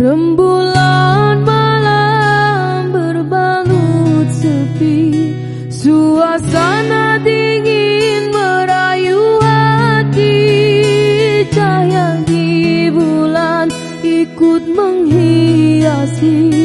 Rembulan malam berbalut sepi Suasana dingin merayu hati. Cahaya di bulan ikut menghiasi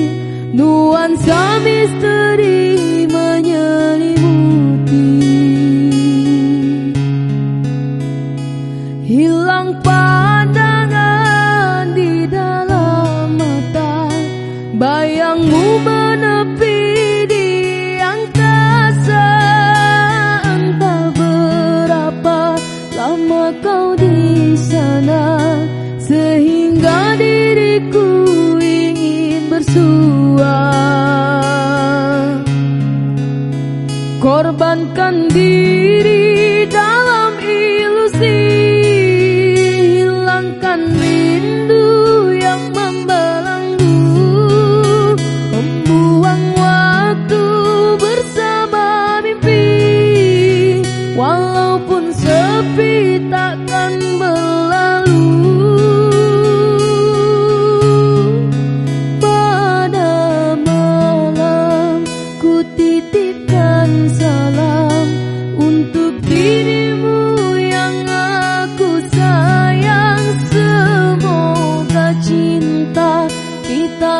Gandhi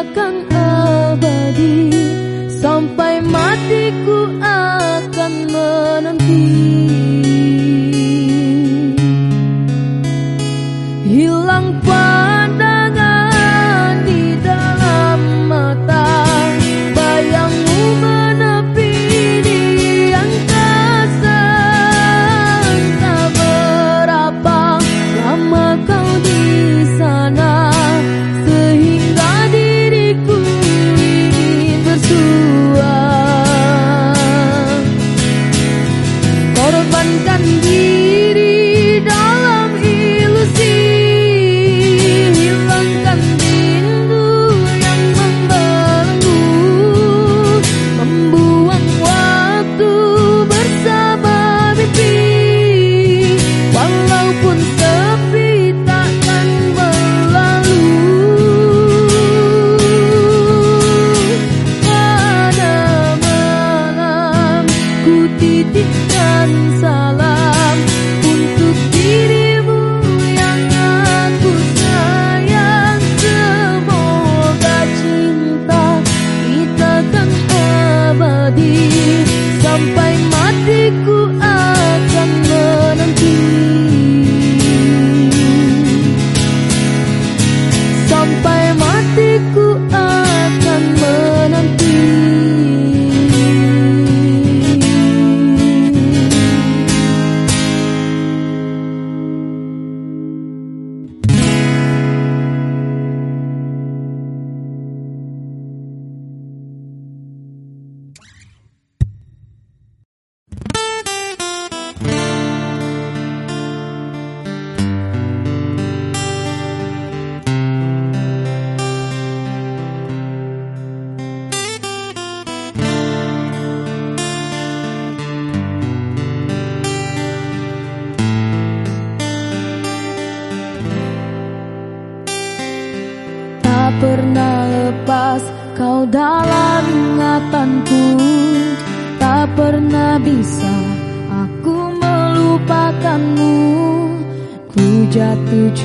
akan abadi sampai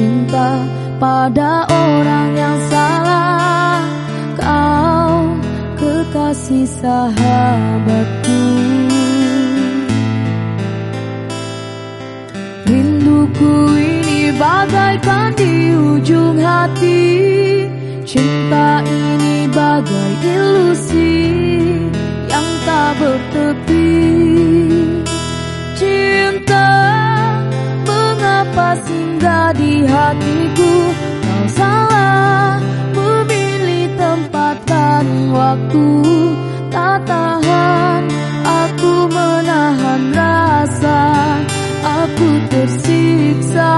cinta pada orang yang salah. Kau kekasih sahabatku. Rinduku ini bagaikan di ujung hati. Cinta ini bagai ilusi yang tak bertepi. apa di hatiku. Tak salah memilih tempat dan waktu. Tak tahan aku menahan rasa. Aku tersiksa.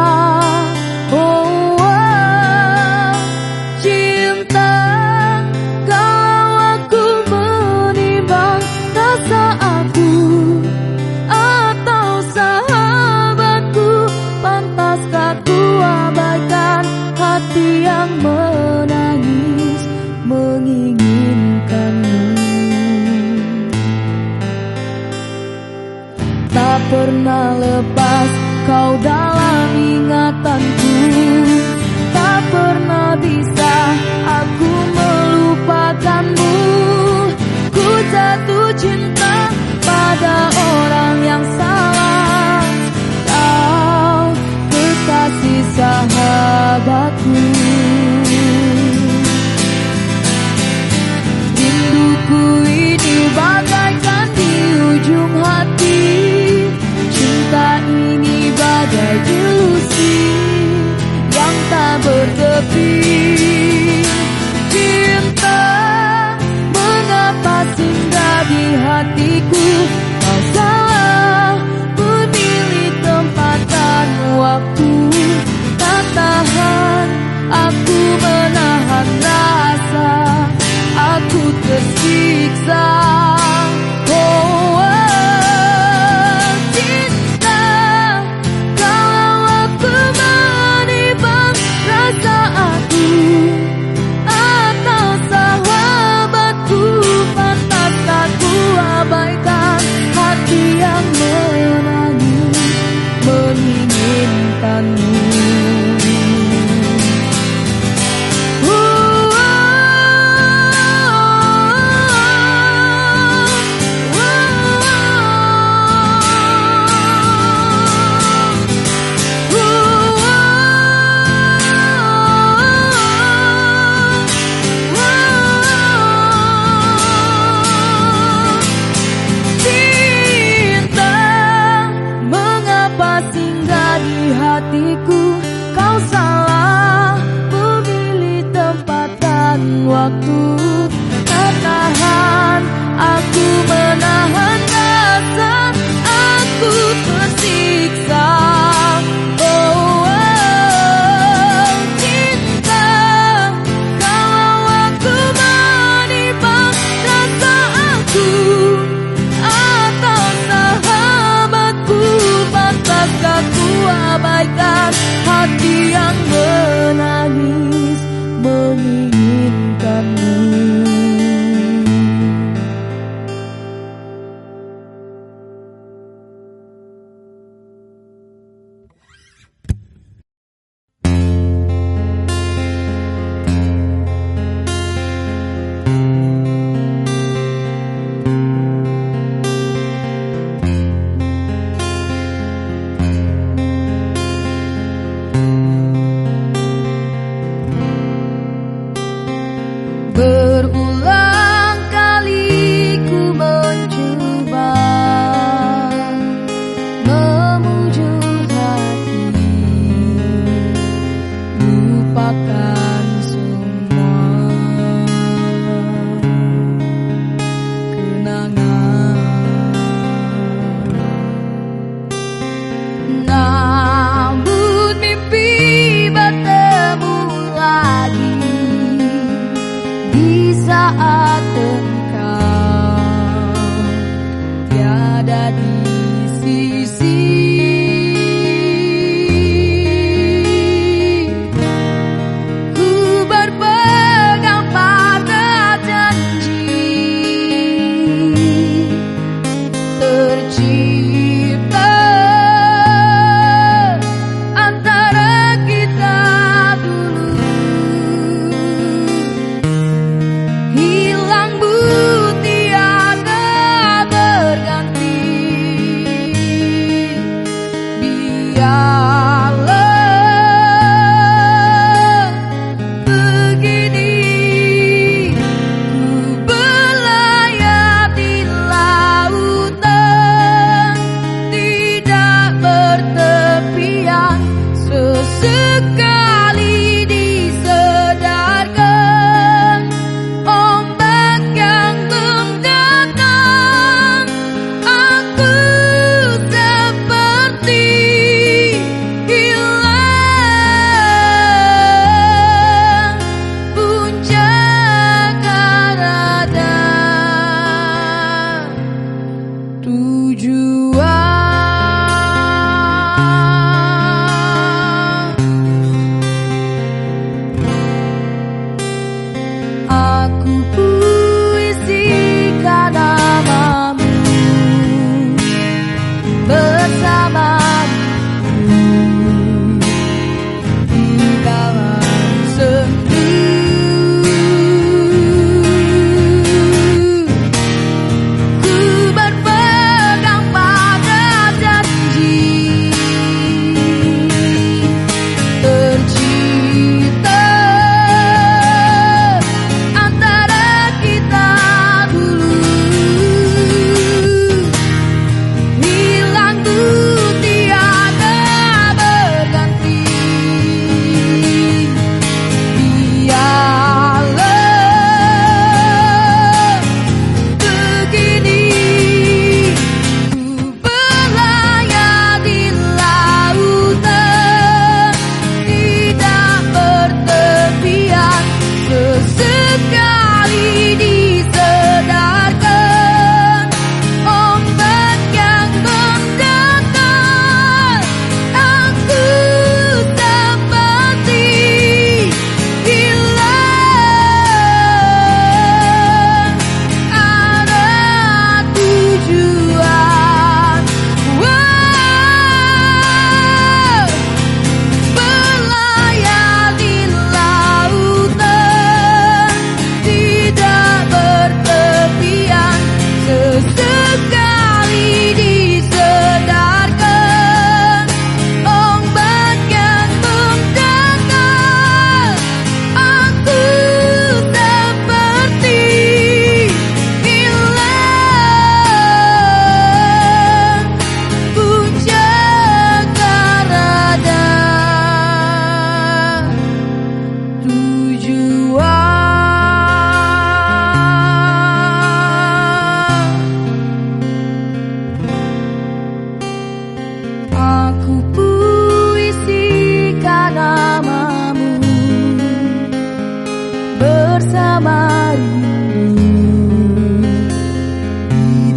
Tak pernah lepas kau dalam ingatanku. Tak pernah bisa aku melupakanmu. Ku jatuh cinta pada orang yang salah. Kau kekasih sahabatku. 在 singgah di hatiku. Kau salah memilih tempat dan waktu. Tahan aku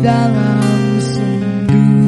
dalam sendu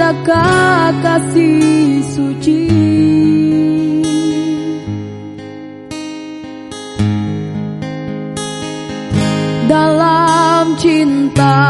Adakah kasih suci dalam cinta.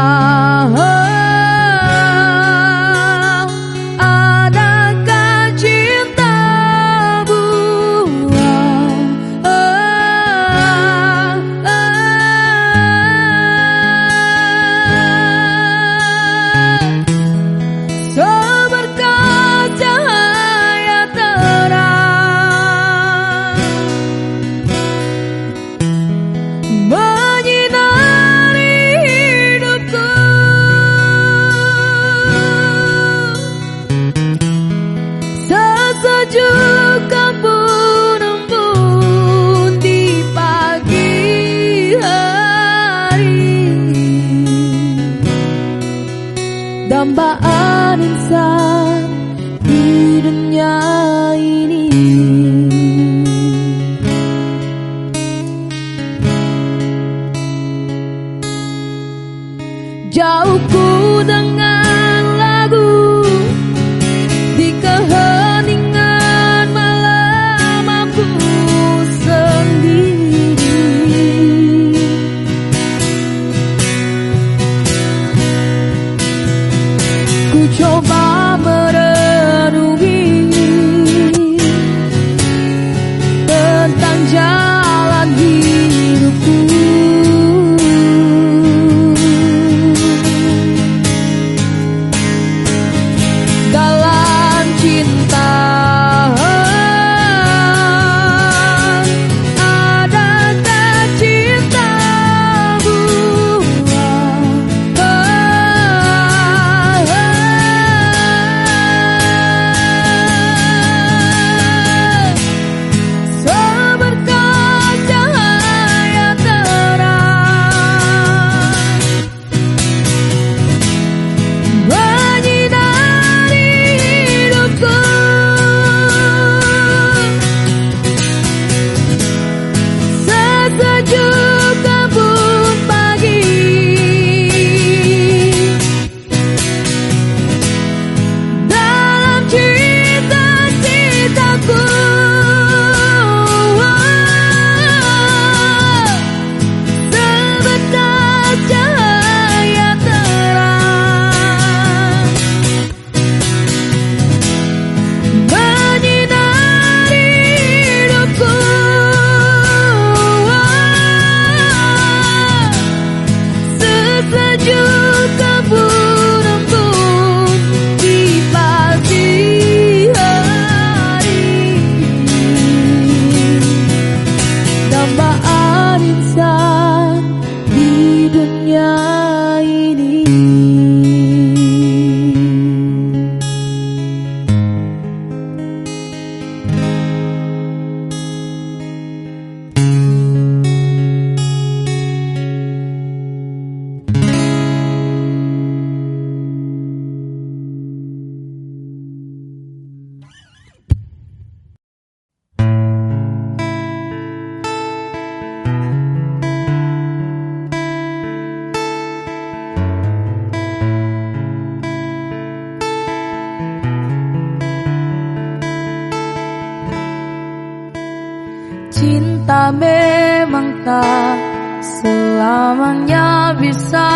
Cinta memang tak selamanya bisa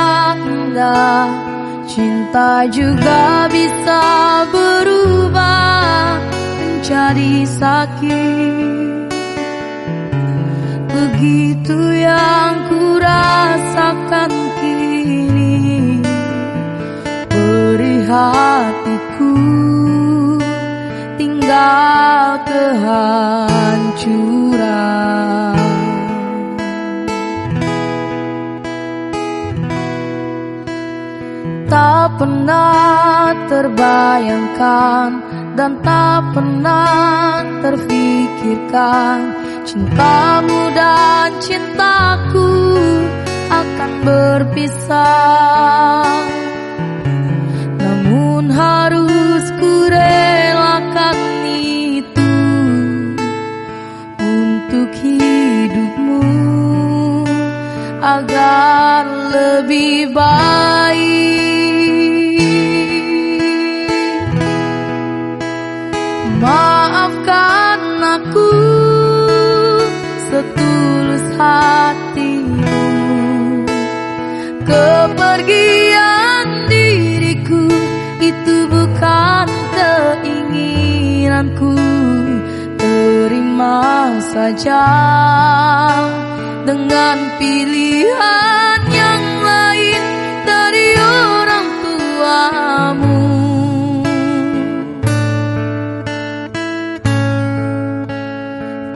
indah. Cinta juga bisa berubah menjadi sakit. Begitu yang ku rasakan kini Beri hatiku. Tak pernah terbayangkan dan tak pernah terfikirkan Cintamu dan cintaku akan berpisah. Namun harus ku agar lebih baik. Maafkan aku setulus hatimu. Kepergian diriku itu bukan keinginanku. Terima saja dengan pilihan yang lain dari orang tuamu.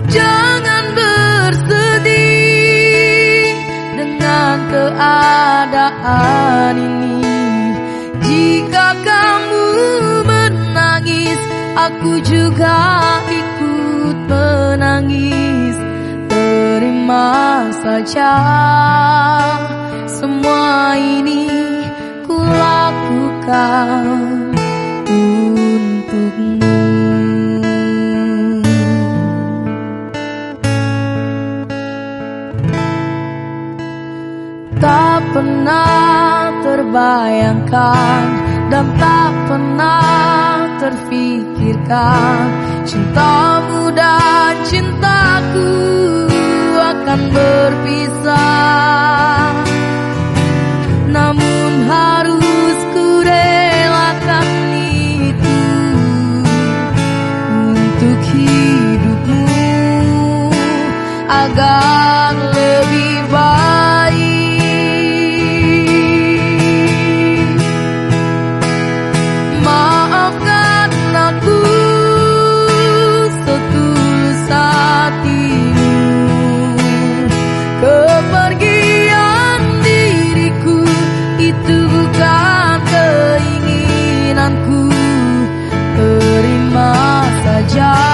Jangan bersedih dengan keadaan ini. Jika kamu menangis Aku juga ikut menangis Terima saja Semua ini ku lakukan pernah terbayangkan dan tak pernah terfikirkan cintamu dan cintaku akan berpisah. Namun harus ku relakan itu untuk hidupmu agar lebih kau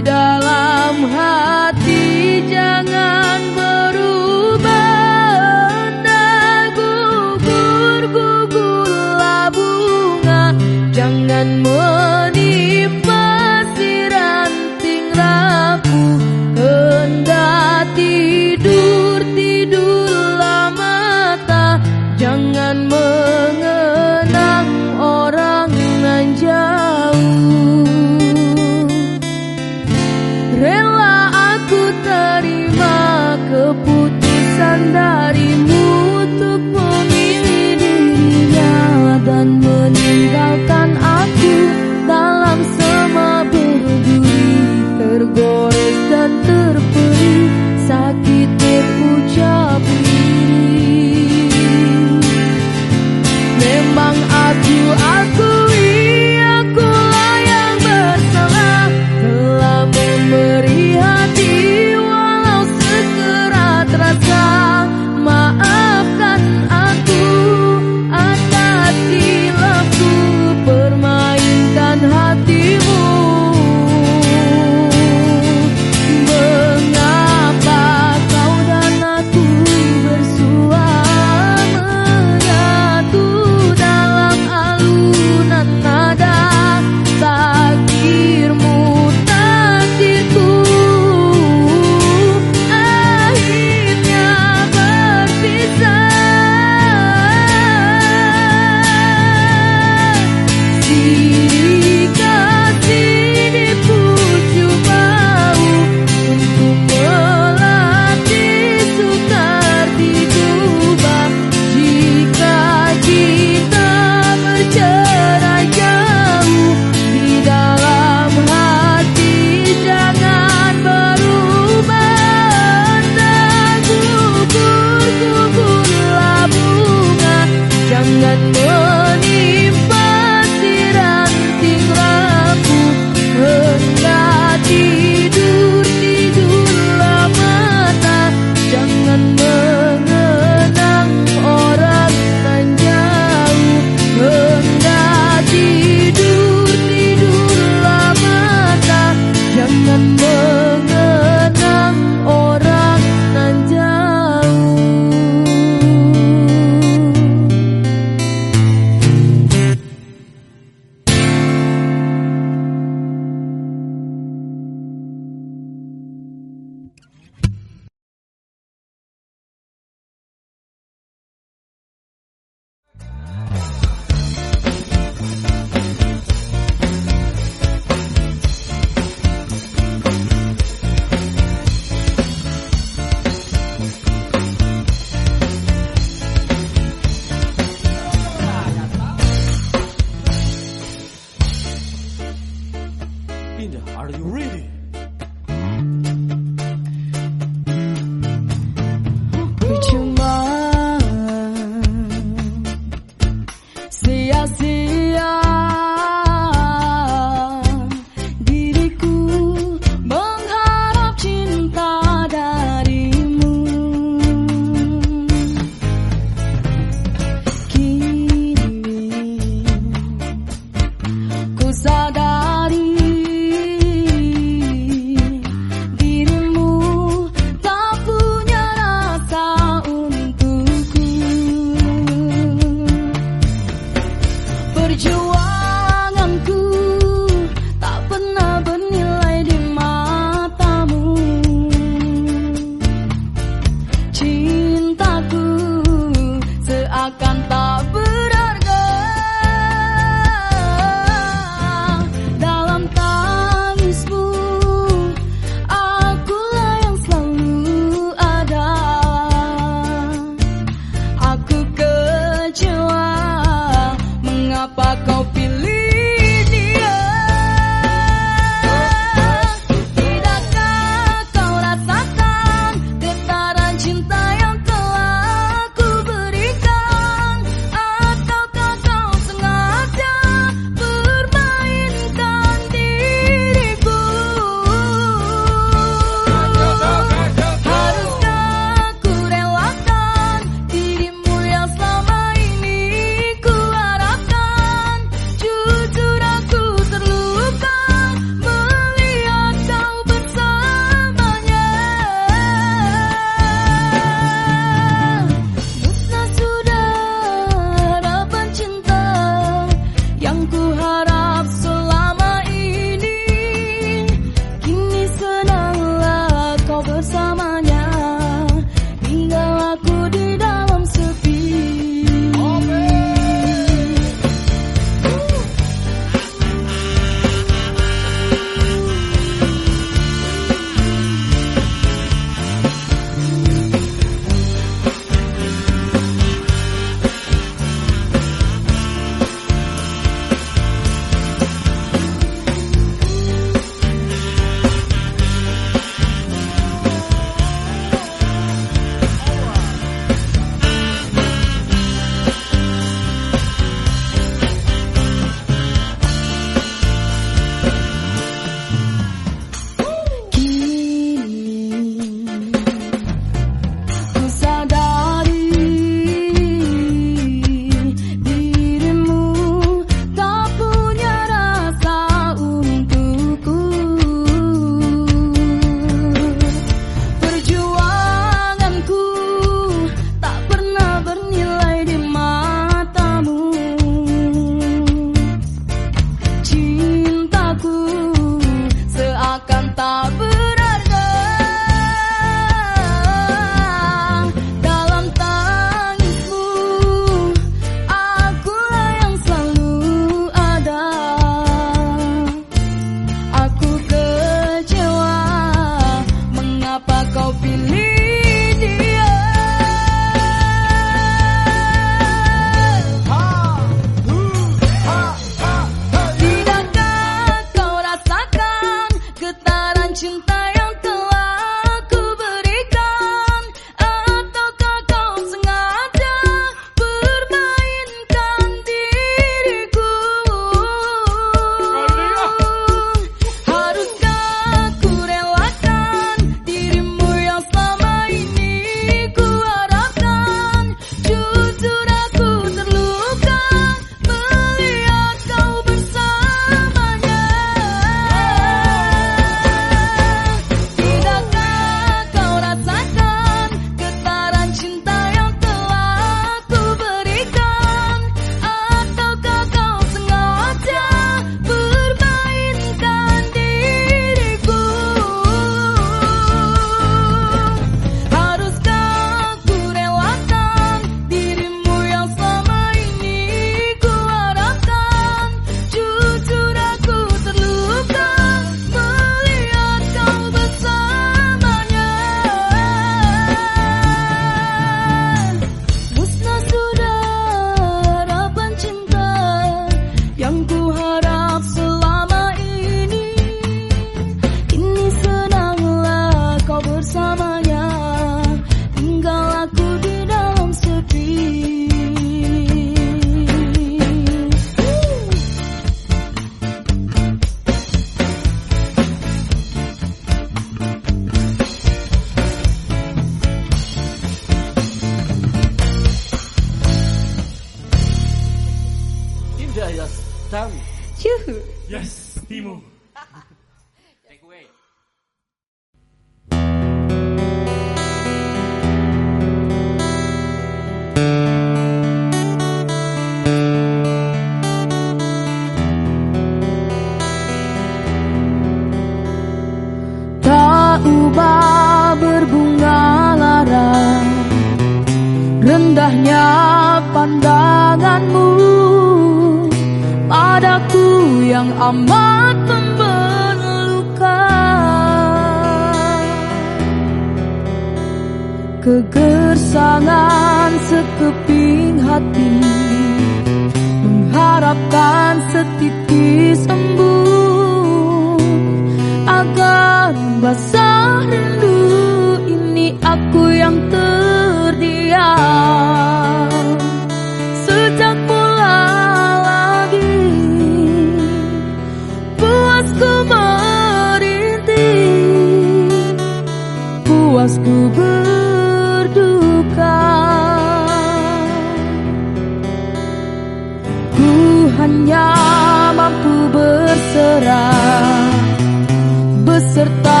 beserta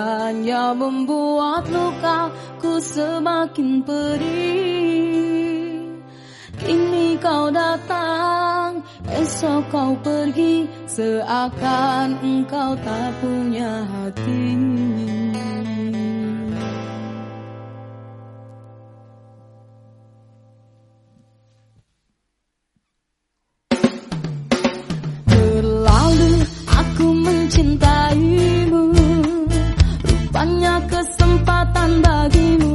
hanya membuat luka ku semakin pedih. Kini kau datang, esok kau pergi Seakan engkau tak punya hati. Terlalu aku mencintai bukan bagimu